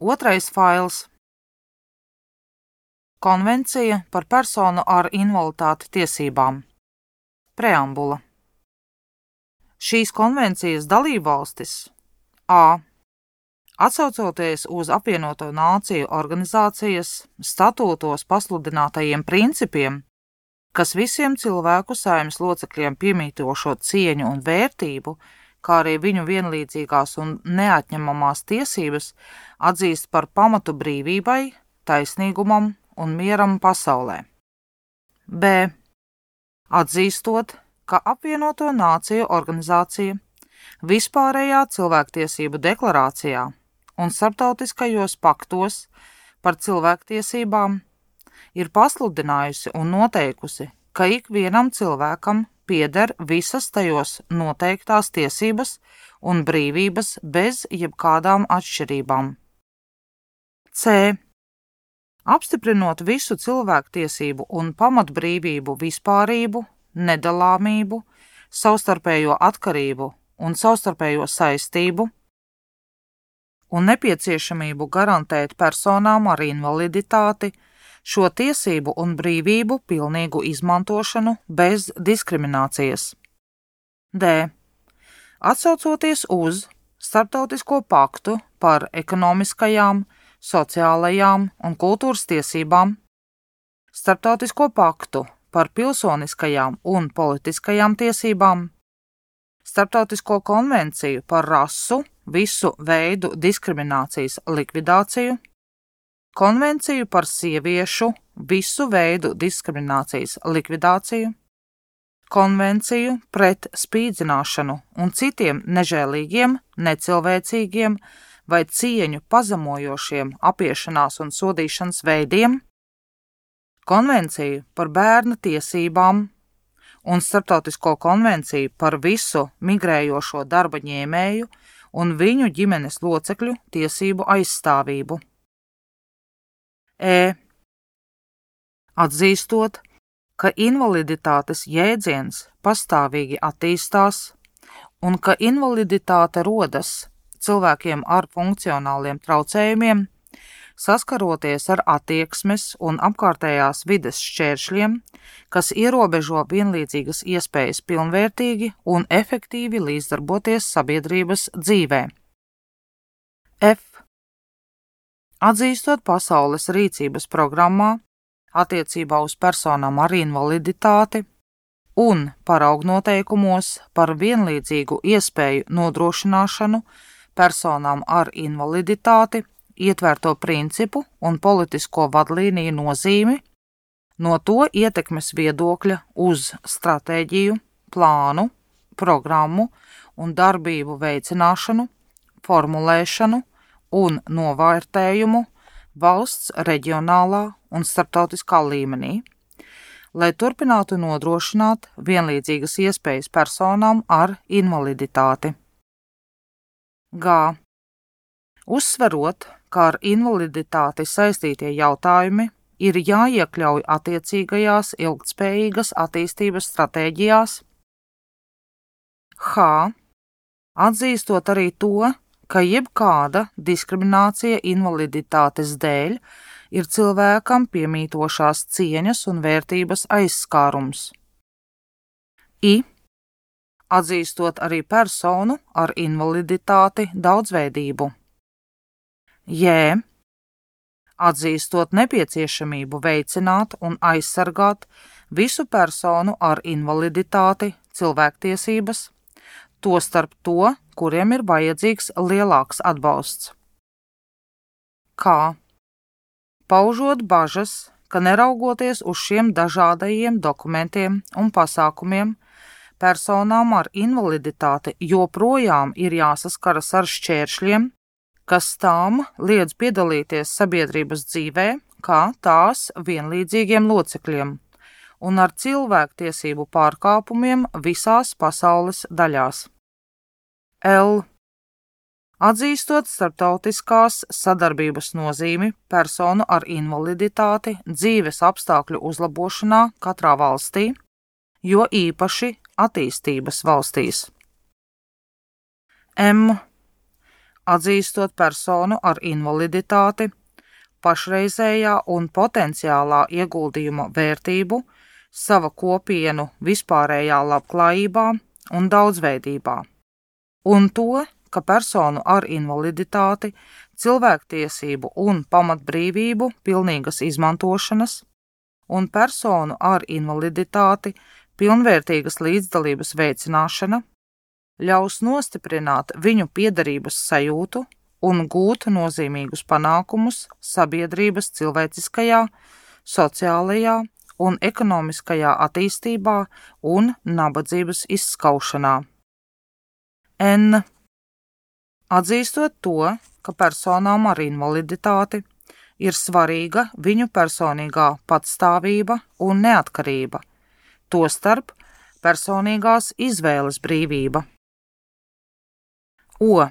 Otrais fails - Konvencija par personu ar invaliditāti tiesībām. Preambula. Šīs konvencijas dalībvalstis a. Atsaucoties uz apvienoto nāciju organizācijas statūtos pasludinātajiem principiem, kas visiem cilvēku saimnes locekļiem piemītošo cieņu un vērtību, kā arī viņu vienlīdzīgās un neatņemamās tiesības atzīst par pamatu brīvībai, taisnīgumam un mieram pasaulē. B. Atzīstot, ka apvienoto nāciju organizācija vispārējā cilvēktiesību deklarācijā un starptautiskajos paktos par cilvēktiesībām ir pasludinājusi un noteikusi, ka ikvienam cilvēkam pieder visas tajos noteiktās tiesības un brīvības bez jebkādām atšķirībām. C. Apstiprinot visu cilvēktiesību un pamatbrīvību vispārību, nedalāmību, savstarpējo atkarību un savstarpējo saistību un nepieciešamību garantēt personām ar invaliditāti šo tiesību un brīvību pilnīgu izmantošanu bez diskriminācijas. D. Atsaucoties uz Startautisko paktu par ekonomiskajām, sociālajām un kultūras tiesībām, Startautisko paktu par pilsoniskajām un politiskajām tiesībām, Startautisko konvenciju par rasu, visu veidu diskriminācijas likvidāciju, Konvenciju par sieviešu visu veidu diskriminācijas likvidāciju, Konvenciju pret spīdzināšanu un citiem nežēlīgiem, necilvēcīgiem vai cieņu pazemojošiem apiešanās un sodīšanas veidiem, Konvenciju par bērnu tiesībām un Startautisko konvenciju par visu migrējošo darba ņēmēju un viņu ģimenes locekļu tiesību aizstāvību. E. Atzīstot, ka invaliditātes jēdziens pastāvīgi attīstās un ka invaliditāte rodas cilvēkiem ar funkcionāliem traucējumiem, saskaroties ar attieksmes un apkārtējās vides šķēršļiem, kas ierobežo vienlīdzīgas iespējas pilnvērtīgi un efektīvi līdzdarboties sabiedrības dzīvē. F atzīstot pasaules rīcības programmā attiecībā uz personām ar invaliditāti un paraugnoteikumos par vienlīdzīgu iespēju nodrošināšanu personām ar invaliditāti ietvērto principu un politisko vadlīniju nozīmi, no to ietekmes viedokļa uz stratēģiju, plānu, programmu un darbību veicināšanu, formulēšanu, un novērtējumu valsts, reģionālā un starptautiskā līmenī, lai turpinātu nodrošināt vienlīdzīgas iespējas personām ar invaliditāti. G. Uzsverot, ka ar invaliditāti saistītie jautājumi ir jāiekļauj attiecīgajās ilgtspējīgas attīstības stratēģijās. H. Atzīstot arī to, ka jebkāda diskriminācija invaliditātes dēļ ir cilvēkam piemītošās cieņas un vērtības aizskārums. I. Atzīstot arī personu ar invaliditāti daudzveidību. J. Atzīstot nepieciešamību veicināt un aizsargāt visu personu ar invaliditāti cilvēktiesības, tostarp to, kuriem ir vajadzīgs lielāks atbalsts. Kā? Paužot bažas, ka neraugoties uz šiem dažādajiem dokumentiem un pasākumiem, personām ar invaliditāti joprojām ir jāsaskaras ar šķēršļiem, kas tām liedz piedalīties sabiedrības dzīvē, kā tās vienlīdzīgiem locekļiem, un ar cilvēktiesību pārkāpumiem visās pasaules daļās. L. Atzīstot starptautiskās sadarbības nozīmi personu ar invaliditāti dzīves apstākļu uzlabošanā katrā valstī, jo īpaši attīstības valstīs. M. atzīstot personu ar invaliditāti, pašreizējā un potenciālā ieguldījuma vērtību, sava kopienu vispārējā labklājībā un daudzveidībā, un to, ka personu ar invaliditāti, cilvēktiesību un pamatbrīvību pilnīgas izmantošanas un personu ar invaliditāti pilnvērtīgas līdzdalības veicināšana ļaus nostiprināt viņu piederības sajūtu un gūt nozīmīgus panākumus sabiedrības cilvēciskajā, sociālajā un ekonomiskajā attīstībā un nabadzības izskaušanā. N. Atzīstot to, ka personām ar invaliditāti ir svarīga viņu personīgā patstāvība un neatkarība, tostarp personīgās izvēles brīvība. O.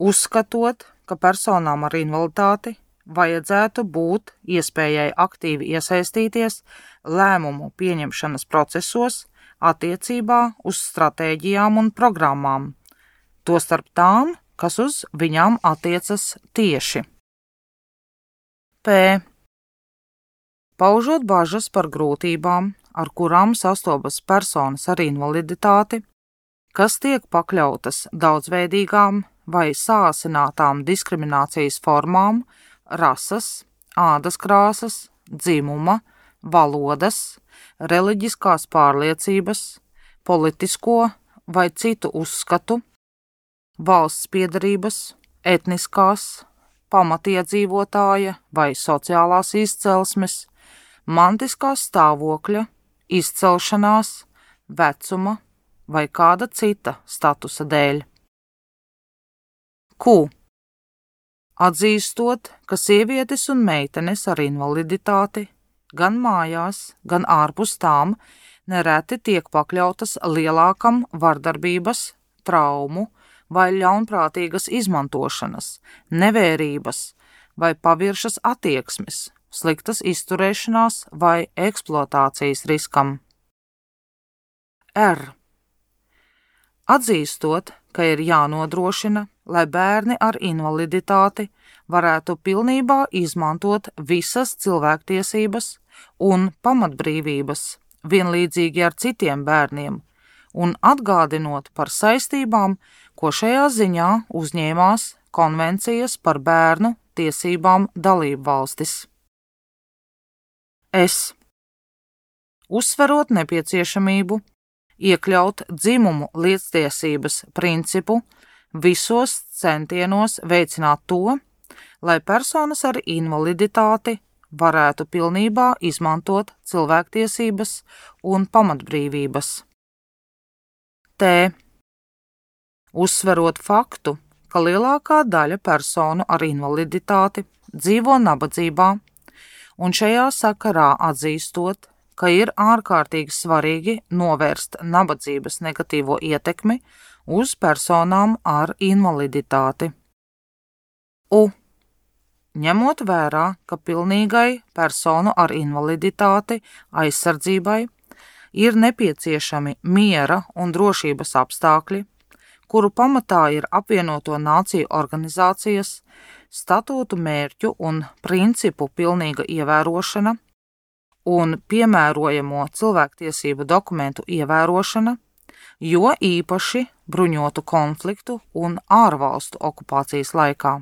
Uzskatot, ka personām ar invaliditāti vajadzētu būt iespējai aktīvi iesaistīties lēmumu pieņemšanas procesos attiecībā uz stratēģijām un programmām, tostarp tām, kas uz viņām attiecas tieši. P. Paužot bažas par grūtībām, ar kurām sastopas personas ar invaliditāti, kas tiek pakļautas daudzveidīgām vai sāsinātām diskriminācijas formām, rases, ādas krāsas, dzimuma, valodas, reliģiskās pārliecības, politisko vai citu uzskatu, valsts piedarības, etniskās, pamatiedzīvotāja vai sociālās izcelsmes, mantiskā stāvokļa, izcelšanās, vecuma vai kāda cita statusa dēļ. Q atzīstot, ka sievietes un meitenes ar invaliditāti gan mājās, gan ārpus tām nereti tiek pakļautas lielākam vardarbības, traumu vai ļaunprātīgas izmantošanas, nevērības vai paviršas attieksmes, sliktas izturēšanās vai eksploatācijas riskam. R. Atzīstot, ka ir jānodrošina, lai bērni ar invaliditāti varētu pilnībā izmantot visas cilvēktiesības un pamatbrīvības vienlīdzīgi ar citiem bērniem, un atgādinot par saistībām, ko šajā ziņā uzņēmās konvencijas par bērnu tiesībām dalību valstis. Es. Uzsverot nepieciešamību iekļaut dzimumu līdztiesības principu visos centienos veicināt to, lai personas ar invaliditāti varētu pilnībā izmantot cilvēktiesības un pamatbrīvības. T. Uzsverot faktu, ka lielākā daļa personu ar invaliditāti dzīvo nabadzībā, un šajā sakarā atzīstot, ka ir ārkārtīgi svarīgi novērst nabadzības negatīvo ietekmi uz personām ar invaliditāti. U. Ņemot vērā, ka pilnīgai personu ar invaliditāti aizsardzībai ir nepieciešami miera un drošības apstākļi, kuru pamatā ir apvienoto nāciju organizācijas, statūtu mērķu un principu pilnīga ievērošana – un piemērojamo cilvēktiesību dokumentu ievērošana, jo īpaši bruņotu konfliktu un ārvalstu okupācijas laikā.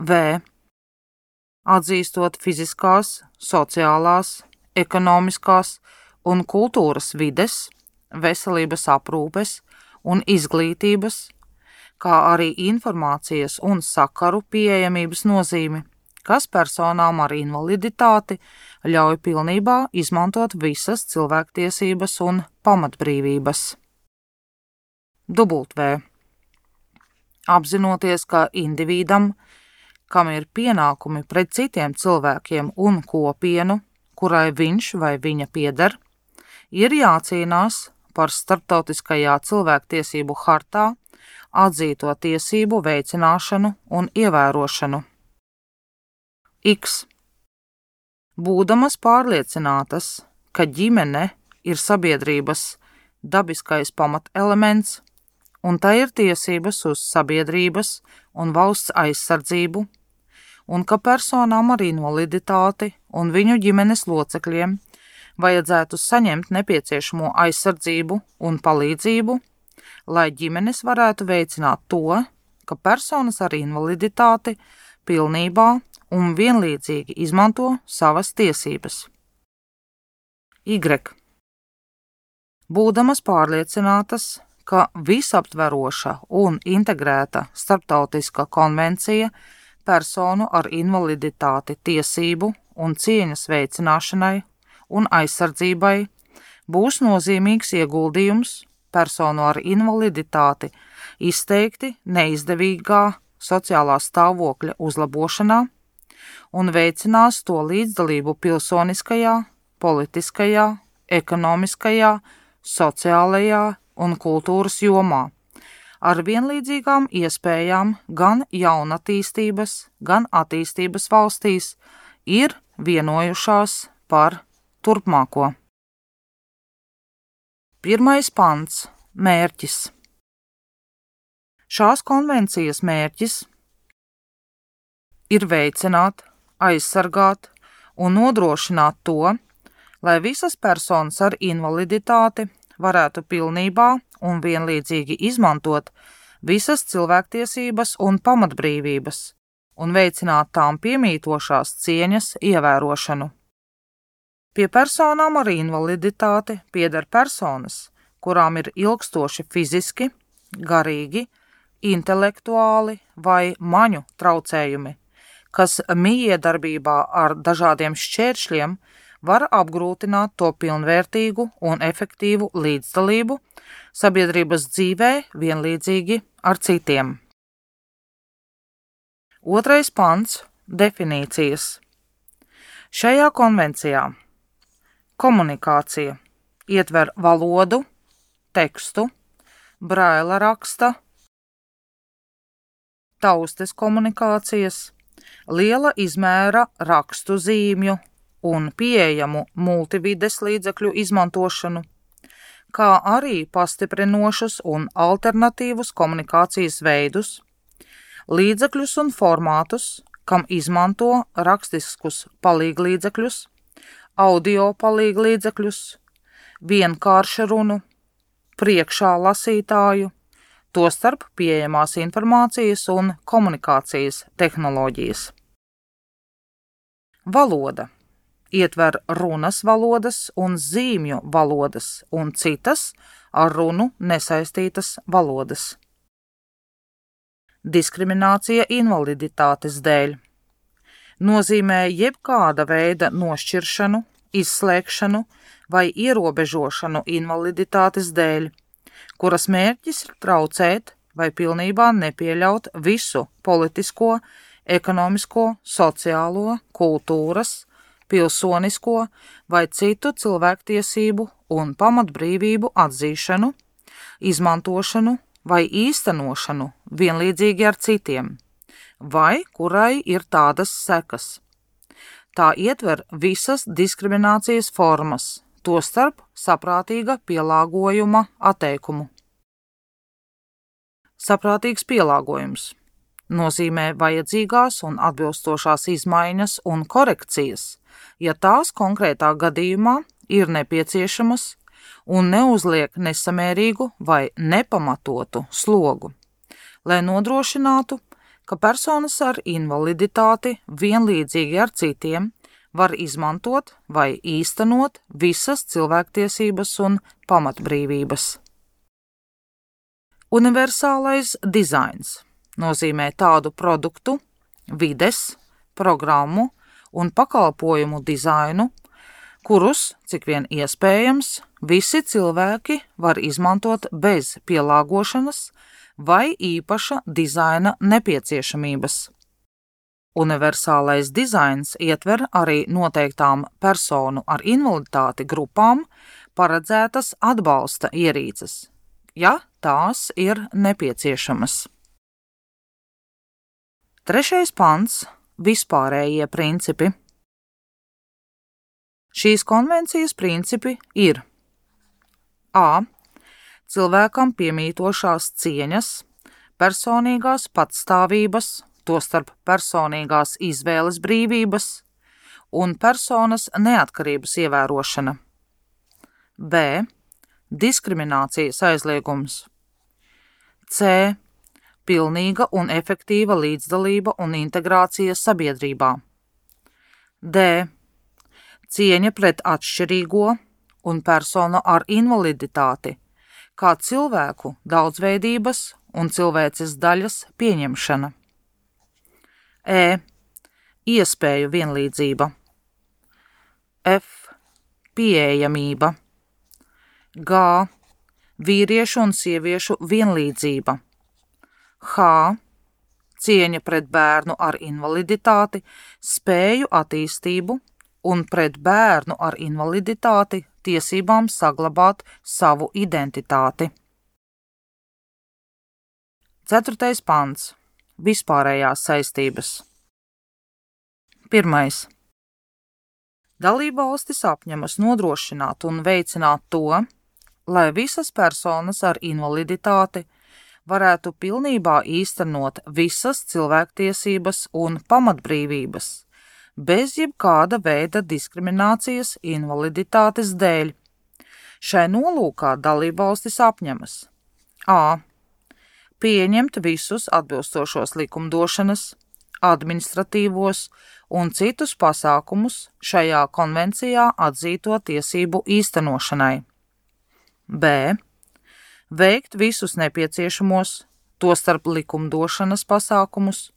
V. Atzīstot fiziskās, sociālās, ekonomiskās un kultūras vides, veselības aprūpes un izglītības, kā arī informācijas un sakaru pieejamības nozīmi kas personām ar invaliditāti ļauj pilnībā izmantot visas cilvēktiesības un pamatbrīvības. Dubultvē. Apzinoties, ka individam, kam ir pienākumi pret citiem cilvēkiem un kopienu, kurai viņš vai viņa pieder, ir jācīnās par starptautiskajā cilvēktiesību hartā atzīto tiesību veicināšanu un ievērošanu. X. Būdamas pārliecinātas, ka ģimene ir sabiedrības dabiskais pamatelements un tai ir tiesības uz sabiedrības un valsts aizsardzību, un ka personām ar invaliditāti un viņu ģimenes locekļiem vajadzētu saņemt nepieciešamo aizsardzību un palīdzību, lai ģimenes varētu veicināt to, ka personas ar invaliditāti pilnībā un vienlīdzīgi izmanto savas tiesības. Y. Būdamas pārliecinātas, ka visaptveroša un integrēta starptautiska konvencija personu ar invaliditāti tiesību un cieņas veicināšanai un aizsardzībai būs nozīmīgs ieguldījums personu ar invaliditāti izteikti neizdevīgā sociālā stāvokļa uzlabošanā un veicinās to līdzdalību pilsoniskajā, politiskajā, ekonomiskajā, sociālajā un kultūras jomā, ar vienlīdzīgām iespējām gan jaunatīstības, gan attīstības valstīs ir vienojušās par turpmāko. Pirmais pants - mērķis. Šās konvencijas mērķis ir veicināt, aizsargāt un nodrošināt to, lai visas personas ar invaliditāti varētu pilnībā un vienlīdzīgi izmantot visas cilvēktiesības un pamatbrīvības un veicināt tām piemītošās cieņas ievērošanu. Pie personām ar invaliditāti pieder personas, kurām ir ilgstoši fiziski, garīgi, intelektuāli vai maņu traucējumi, kas mijiedarbībā ar dažādiem šķēršļiem var apgrūtināt to pilnvērtīgu un efektīvu līdzdalību sabiedrības dzīvē vienlīdzīgi ar citiem. Otrais pants - definīcijas. Šajā konvencijā Komunikācija ietver valodu, tekstu, braila raksta, taustes komunikācijas, liela izmēra rakstu zīmju un pieejamu multivides līdzekļu izmantošanu, kā arī pastiprinošus un alternatīvus komunikācijas veidus, līdzekļus un formātus, kam izmanto rakstiskus palīglīdzekļus, audio palīgu līdzekļus, vienkārša runu, priekšā lasītāju, tostarp pieejamās informācijas un komunikācijas tehnoloģijas. Valoda ietver runas valodas un zīmju valodas un citas ar runu nesaistītas valodas. Diskriminācija invaliditātes dēļ nozīmē jebkāda veida nošķiršanu, izslēgšanu vai ierobežošanu invaliditātes dēļ, kuras mērķis ir traucēt vai pilnībā nepieļaut visu politisko, ekonomisko, sociālo, kultūras, pilsonisko vai citu cilvēktiesību un pamatbrīvību atzīšanu, izmantošanu vai īstenošanu vienlīdzīgi ar citiem vai kurai ir tādas sekas. Tā ietver visas diskriminācijas formas, tostarp saprātīga pielāgojuma atteikumu. Saprātīgs pielāgojums nozīmē vajadzīgās un atbilstošās izmaiņas un korekcijas, ja tās konkrētā gadījumā ir nepieciešamas un neuzliek nesamērīgu vai nepamatotu slogu, lai nodrošinātu ka personas ar invaliditāti vienlīdzīgi ar citiem var izmantot vai īstenot visas cilvēktiesības un pamatbrīvības. Universālais dizains nozīmē tādu produktu, vides, programmu un pakalpojumu dizainu, kurus, cik vien iespējams, visi cilvēki var izmantot bez pielāgošanas vai īpaša dizaina nepieciešamības. Universālais dizains ietver arī noteiktām personu ar invaliditāti grupām paredzētas atbalsta ierīces, ja tās ir nepieciešamas. Trešais pants - vispārējie principi. Šīs konvencijas principi ir a cilvēkam piemītošās cieņas, personīgās patstāvības, tostarp personīgās izvēles brīvības un personas neatkarības ievērošana. B. Diskriminācijas aizliegums. C. Pilnīga un efektīva līdzdalība un integrācija sabiedrībā. D. Cieņa pret atšķirīgo un personu ar invaliditāti, kā cilvēku daudzveidības un cilvēces daļas pieņemšana. E. Iespēju vienlīdzība. F. Pieejamība. G. Vīriešu un sieviešu vienlīdzība. H. Cieņa pret bērnu ar invaliditāti, spēju attīstību un pret bērnu ar invaliditāti tiesībām saglabāt savu identitāti. Ceturtais pants - vispārējās saistības. Pirmais. Dalībvalstis apņemas nodrošināt un veicināt to, lai visas personas ar invaliditāti varētu pilnībā īstenot visas cilvēktiesības un pamatbrīvības, bez jebkāda veida diskriminācijas invaliditātes dēļ. Šai nolūkā dalībvalstis apņemas a pieņemt visus atbilstošos likumdošanas, administratīvos un citus pasākumus šajā konvencijā atzīto tiesību īstenošanai. B. Veikt visus nepieciešamos, tostarp likumdošanas pasākumus,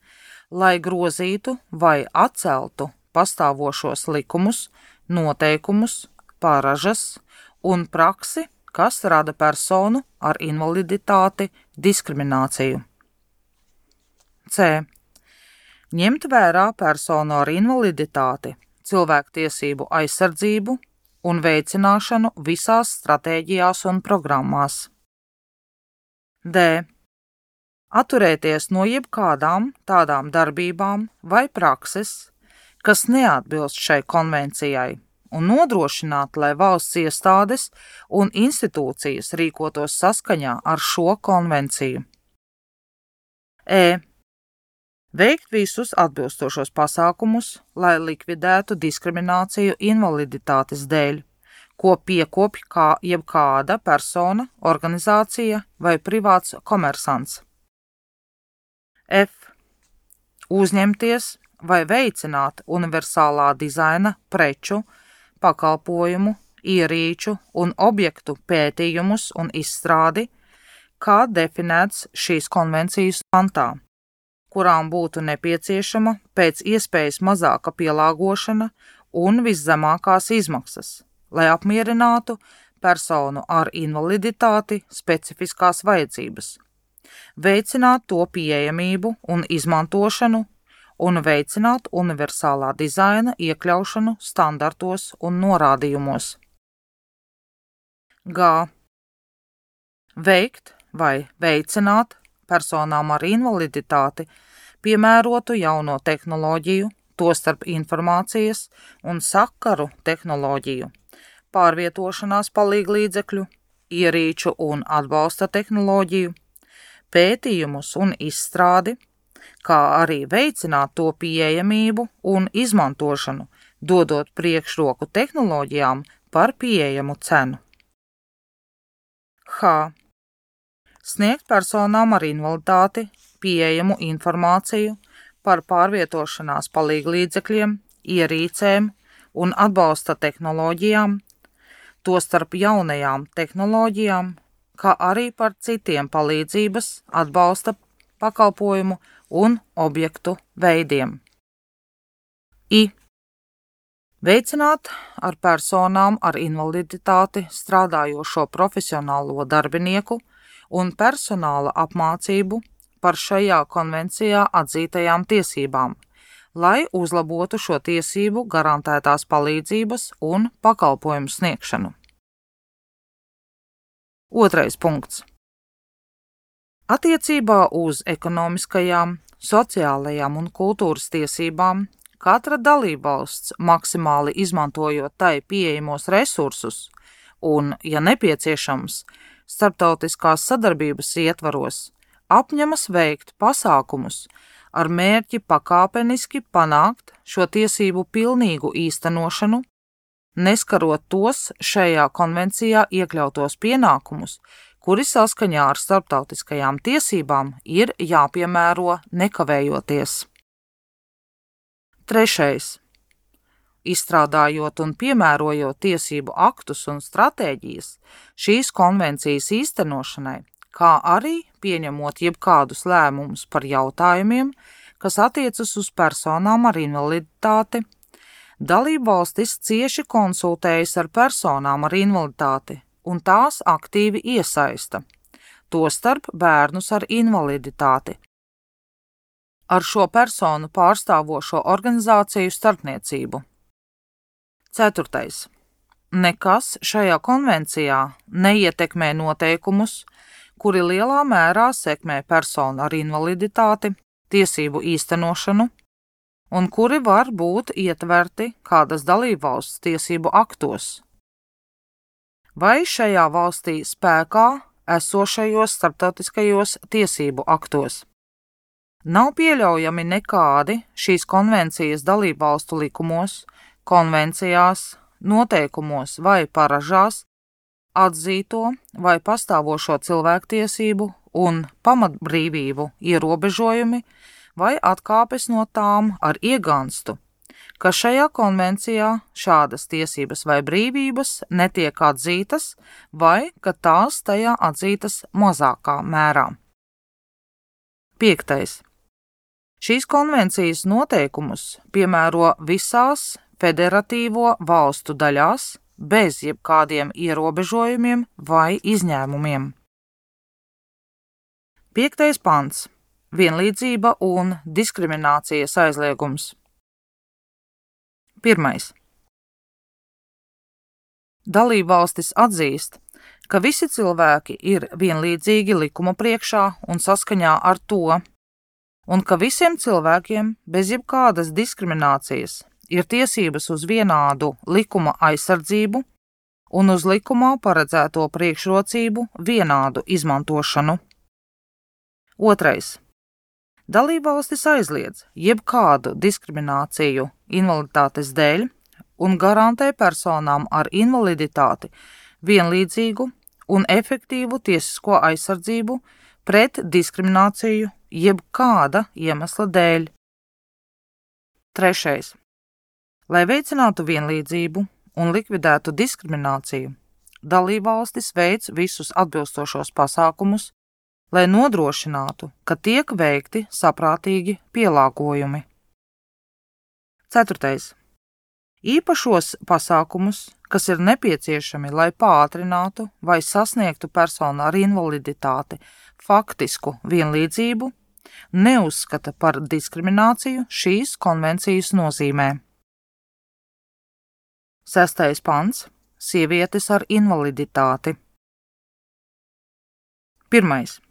lai grozītu vai atceltu pastāvošos likumus, noteikumus, paražas un praksi, kas rada personu ar invaliditāti diskrimināciju. C. Ņemt vērā personu ar invaliditāti, cilvēktiesību aizsardzību un veicināšanu visās stratēģijās un programmās. D. Atturēties no jebkādām tādām darbībām vai prakses, kas neatbilst šai konvencijai un nodrošināt, lai valsts iestādes un institūcijas rīkotos saskaņā ar šo konvenciju. E. Veikt visus atbilstošos pasākumus, lai likvidētu diskrimināciju invaliditātes dēļ, ko piekopj kā jebkāda persona, organizācija vai privāts komersants. F. Uzņemties vai veicināt universālā dizaina preču, pakalpojumu, ierīču un objektu pētījumus un izstrādi, kā definēts šīs konvencijas pantā, kurām būtu nepieciešama pēc iespējas mazāka pielāgošana un viszemākās izmaksas, lai apmierinātu personu ar invaliditāti specifiskās vajadzības, veicināt to pieejamību un izmantošanu un veicināt universālā dizaina iekļaušanu standartos un norādījumos. G. Veikt vai veicināt personām ar invaliditāti piemērotu jauno tehnoloģiju, tostarp informācijas un sakaru tehnoloģiju, pārvietošanās palīglīdzekļu, ierīču un atbalsta tehnoloģiju, pētījumus un izstrādi, kā arī veicināt to pieejamību un izmantošanu, dodot priekšroku tehnoloģijām par pieejamu cenu. H. Sniegt personām ar invaliditāti pieejamu informāciju par pārvietošanās palīglīdzekļiem, ierīcēm un atbalsta tehnoloģijām, tostarp jaunajām tehnoloģijām, kā arī par citiem palīdzības, atbalsta pakalpojumu un objektu veidiem. I. Veicināt ar personām ar invaliditāti strādājošo profesionālo darbinieku un personāla apmācību par šajā konvencijā atzītajām tiesībām, lai uzlabotu šo tiesību garantētās palīdzības un pakalpojumu sniegšanu. Otrais punkts. Attiecībā uz ekonomiskajām, sociālajām un kultūras tiesībām katra dalībvalsts maksimāli izmantojot tai pieejamos resursus un, ja nepieciešams, starptautiskās sadarbības ietvaros apņemas veikt pasākumus ar mērķi pakāpeniski panākt šo tiesību pilnīgu īstenošanu, neskarot tos šajā konvencijā iekļautos pienākumus, kuri saskaņā ar starptautiskajām tiesībām ir jāpiemēro nekavējoties. Trešais. Izstrādājot un piemērojot tiesību aktus un stratēģijas šīs konvencijas īstenošanai, kā arī pieņemot jebkādus lēmumus par jautājumiem, kas attiecas uz personām ar invaliditāti, dalību valstis cieši konsultējas ar personām ar invaliditāti un tās aktīvi iesaista, tostarp bērnus ar invaliditāti, ar šo personu pārstāvošo organizāciju starpniecību. Ceturtais. Nekas šajā konvencijā neietekmē noteikumus, kuri lielā mērā sekmē personu ar invaliditāti, tiesību īstenošanu, un kuri var būt ietverti kādas dalībvalsts tiesību aktos, vai šajā valstī spēkā esošajos starptautiskajos tiesību aktos. Nav pieļaujami nekādi šīs konvencijas dalībvalstu likumos, konvencijās, noteikumos vai paražās atzīto vai pastāvošo cilvēktiesību un pamatbrīvību ierobežojumi vai atkāpes no tām ar iegānstu, ka šajā konvencijā šādas tiesības vai brīvības netiek atzītas vai ka tās tajā atzītas mazākā mērā. 5. Šīs konvencijas noteikumus piemēro visās federatīvo valstu daļās, bez jebkādiem ierobežojumiem vai izņēmumiem. Piektais pants - vienlīdzība un diskriminācijas aizliegums. Pirmais. Dalībvalstis atzīst, ka visi cilvēki ir vienlīdzīgi likuma priekšā un saskaņā ar to, un ka visiem cilvēkiem bez jebkādas diskriminācijas ir tiesības uz vienādu likuma aizsardzību un uz likumā paredzēto priekšrocību vienādu izmantošanu. Otrais. Dalībvalstis aizliedz jebkādu diskrimināciju invaliditātes dēļ un garantē personām ar invaliditāti vienlīdzīgu un efektīvu tiesisko aizsardzību pret diskrimināciju jebkāda iemesla dēļ. Trešais. Lai veicinātu vienlīdzību un likvidētu diskrimināciju, dalībvalstis veic visus atbilstošos pasākumus, lai nodrošinātu, ka tiek veikti saprātīgi pielāgojumi. 4. Īpašos pasākumus, kas ir nepieciešami, lai pātrinātu vai sasniegtu personu ar invaliditāti faktisku vienlīdzību, neuzskata par diskrimināciju šīs konvencijas nozīmē. Sestais pants - sievietes ar invaliditāti. Pirmais.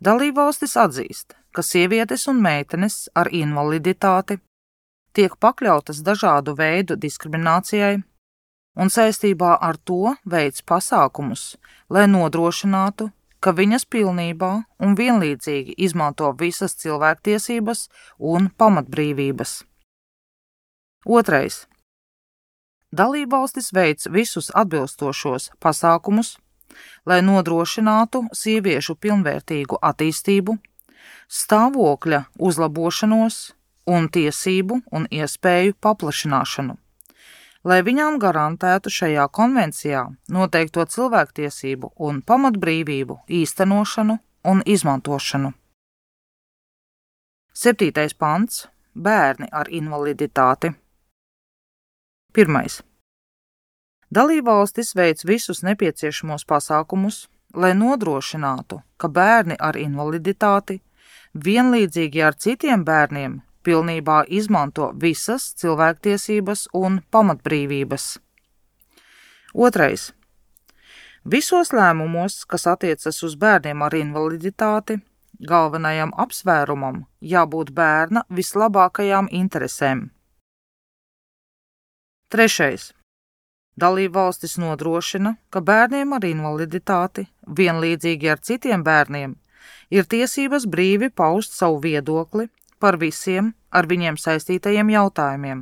Dalībvalstis atzīst, ka sievietes un meitenes ar invaliditāti tiek pakļautas dažādu veidu diskriminācijai, un saistībā ar to veids pasākumus, lai nodrošinātu, ka viņas pilnībā un vienlīdzīgi izmanto visas cilvēktiesības un pamatbrīvības. Otrais dalībvalstis veic visus atbilstošos pasākumus, lai nodrošinātu sieviešu pilnvērtīgu attīstību, stāvokļa uzlabošanos un tiesību un iespēju paplašināšanu, lai viņām garantētu šajā konvencijā noteikto cilvēktiesību un pamatbrīvību īstenošanu un izmantošanu. 7. pants - Bērni ar invaliditāti. Pirmais. Dalībvalstis veic visus nepieciešamos pasākumus, lai nodrošinātu, ka bērni ar invaliditāti vienlīdzīgi ar citiem bērniem pilnībā izmanto visas cilvēktiesības un pamatbrīvības. Otrais. Visos lēmumos, kas attiecas uz bērniem ar invaliditāti, galvenajam apsvērumam jābūt bērna vislabākajām interesēm. Trešais. Dalībvalstis nodrošina, ka bērniem ar invaliditāti, vienlīdzīgi ar citiem bērniem, ir tiesības brīvi paust savu viedokli par visiem ar viņiem saistītajiem jautājumiem.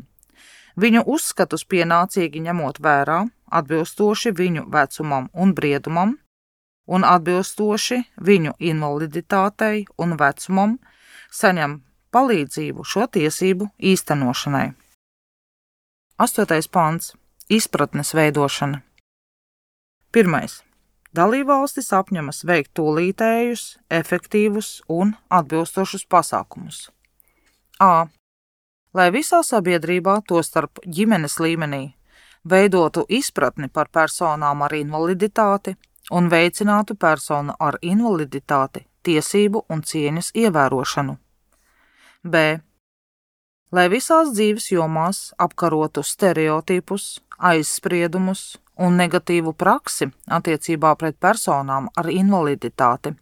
Viņu uzskatus pienācīgi ņemot vērā, atbilstoši viņu vecumam un briedumam, un atbilstoši viņu invaliditātei un vecumam, saņem palīdzību šo tiesību īstenošanai. 8. pāns - izpratnes veidošana. 1. Dalībvalstis apņemas veikt tūlītējus, efektīvus un atbilstošus pasākumus. A. Lai visā sabiedrībā, tostarp ģimenes līmenī, veidotu izpratni par personām ar invaliditāti un veicinātu personu ar invaliditāti tiesību un cieņas ievērošanu. B. Lai visās dzīves jomās apkarotu stereotipus, aizspriedumus un negatīvu praksi attiecībā pret personām ar invaliditāti,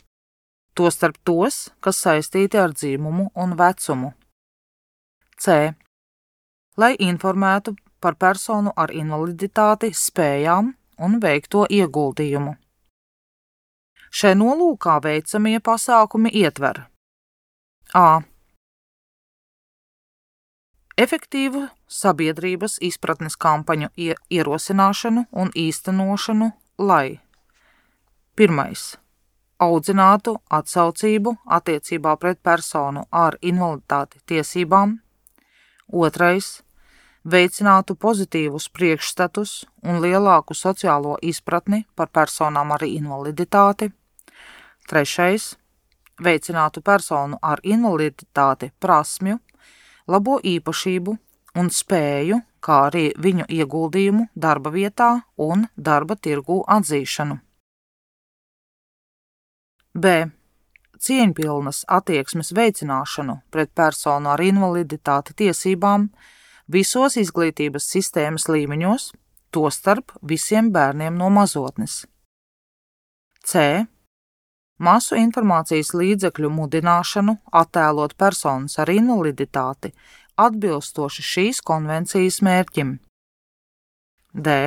tostarp tos, kas saistīti ar dzīmumu un vecumu. C. Lai informētu par personu ar invaliditāti spējām un veikto ieguldījumu. Šai nolūkā veicamie pasākumi ietver A. Efektīvu sabiedrības izpratnes kampaņu ierosināšanu un īstenošanu, lai 1. audzinātu atsaucību attiecībā pret personu ar invaliditāti tiesībām, 2. veicinātu pozitīvus priekšstatus un lielāku sociālo izpratni par personām ar invaliditāti, Trešais - veicinātu personu ar invaliditāti prasmju, labo īpašību un spēju, kā arī viņu ieguldījumu darba vietā un darba tirgū atzīšanu. B. Cieņpilnas attieksmes veicināšanu pret personu ar invaliditāti tiesībām visos izglītības sistēmas līmeņos, tostarp visiem bērniem no mazotnes. C masu informācijas līdzekļu mudināšanu attēlot personas ar invaliditāti atbilstoši šīs konvencijas mērķim. D.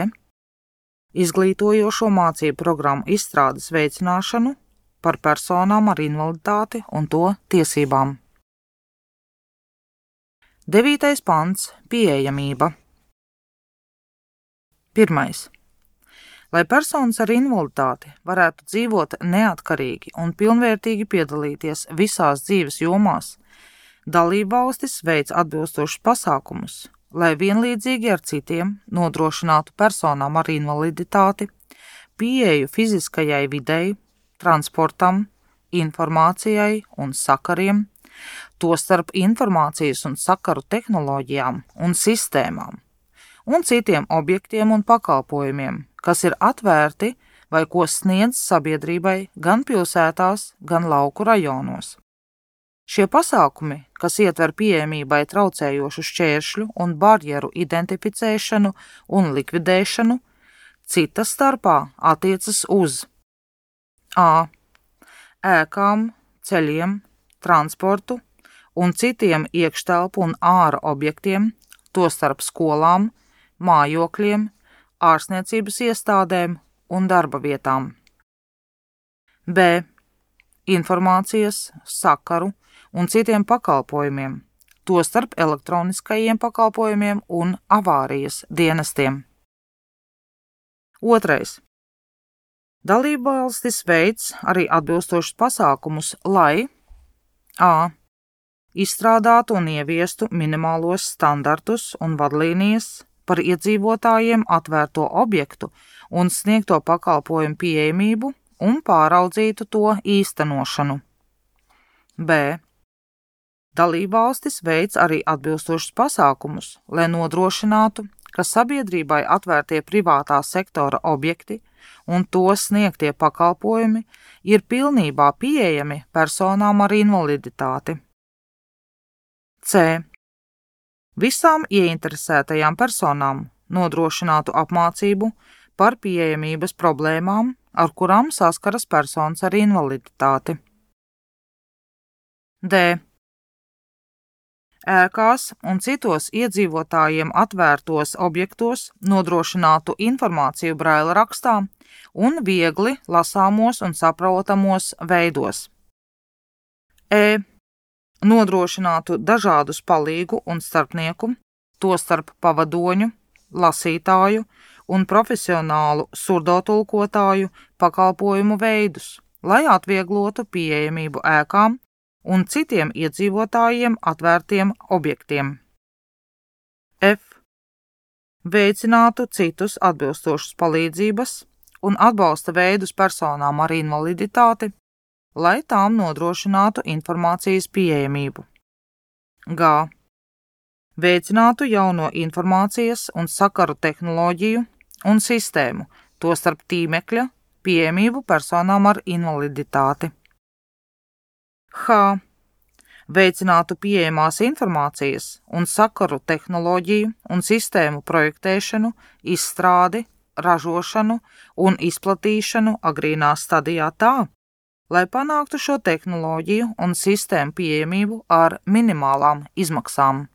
Izglītojošo mācību programmu izstrādes veicināšanu par personām ar invaliditāti un to tiesībām. 9. pants - pieejamība. 1 lai personas ar invaliditāti varētu dzīvot neatkarīgi un pilnvērtīgi piedalīties visās dzīves jomās, dalībvalstis veic atbilstošus pasākumus, lai vienlīdzīgi ar citiem nodrošinātu personām ar invaliditāti pieeju fiziskajai videi, transportam, informācijai un sakariem, tostarp informācijas un sakaru tehnoloģijām un sistēmām, un citiem objektiem un pakalpojumiem, kas ir atvērti vai ko sniedz sabiedrībai gan pilsētās, gan lauku rajonos. Šie pasākumi, kas ietver pieejamībai traucējošu šķēršļu un barjeru identificēšanu un likvidēšanu, cita starpā attiecas uz a. ēkām, ceļiem, transportu un citiem iekštelpu un āra objektiem, tostarp skolām, mājokļiem, ārstniecības iestādēm un darba vietām. B. Informācijas, sakaru un citiem pakalpojumiem, tostarp elektroniskajiem pakalpojumiem un avārijas dienestiem. Otrais. Dalībvalstis veids arī atbilstošus pasākumus, lai a. izstrādātu un ieviestu minimālos standartus un vadlīnijas par iedzīvotājiem atvērto objektu un sniegto pakalpojumu pieejamību un pāraudzītu to īstenošanu. B. Dalībvalstis veic arī atbilstošus pasākumus, lai nodrošinātu, ka sabiedrībai atvērtie privātā sektora objekti un to sniegtie pakalpojumi ir pilnībā pieejami personām ar invaliditāti. C visām ieinteresētajām personām nodrošinātu apmācību par pieejamības problēmām, ar kurām saskaras personas ar invaliditāti. D. ēkās un citos iedzīvotājiem atvērtos objektos nodrošinātu informāciju braila rakstā un viegli lasāmos un saprotamos veidos. E. Nodrošinātu dažādus palīgu un starpnieku, tostarp pavadoņu, lasītāju un profesionālu surdotulkotāju pakalpojumu veidus, lai atvieglotu pieejamību ēkām un citiem iedzīvotājiem atvērtiem objektiem. F. Veicinātu citus atbilstošus palīdzības un atbalsta veidus personām ar invaliditāti, lai tām nodrošinātu informācijas pieejamību. G. Veicinātu jauno informācijas un sakaru tehnoloģiju un sistēmu, tostarp tīmekļa, pieejamību personām ar invaliditāti. H. Veicinātu pieejamās informācijas un sakaru tehnoloģiju un sistēmu projektēšanu, izstrādi, ražošanu un izplatīšanu agrīnā stadijā tā, lai panāktu šo tehnoloģiju un sistēmu pieejamību ar minimālām izmaksām.